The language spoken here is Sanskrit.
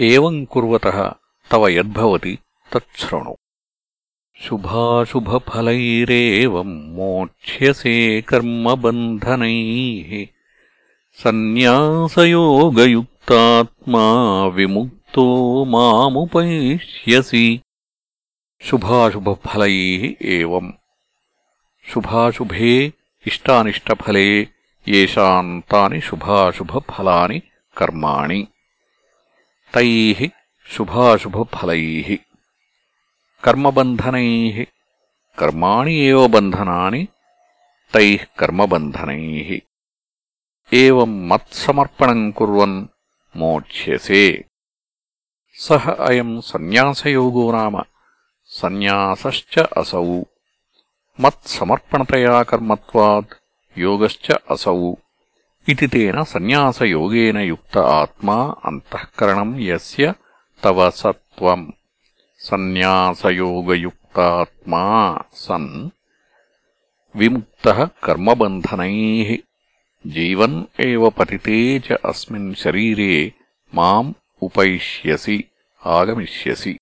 एवम् कुर्वतः तव यद्भवति तच्छृणु शुभाशुभफलैरेवम् मोक्ष्यसे कर्मबन्धनैः। सन्न्यासयोगयुक्तात्मा विमुक्तो मामुपैष्यसि। शुभाशुभफलैः एवम् शुभाशुभे इष्टानिष्टफले येषाम् तानि शुभाशुभफलानि कर्माणि तैः शुभाशुभफलैः। कर्मबन्धनैः, कर्माणि एव बन्धनानि, तैः कर्मबन्धनैः। एवम् मत्समर्पणम् कुर्वन् मोक्ष्यसे। सः अयम् सन्न्यासयोगो नाम, सन्न्यासश्च असौ। मत्समर्पणतया कर्मत्वात् योगश्च असौ। इति तेन सन्न्यासयोगेन युक्त आत्मा अन्तःकरणम् यस्य तव सत्त्वम् सन्न्यासयोगयुक्तात्मा सन् विमुक्तः कर्मबन्धनैः जीवन् एव पतिते च अस्मिन् शरीरे माम् उपैष्यसि आगमिष्यसि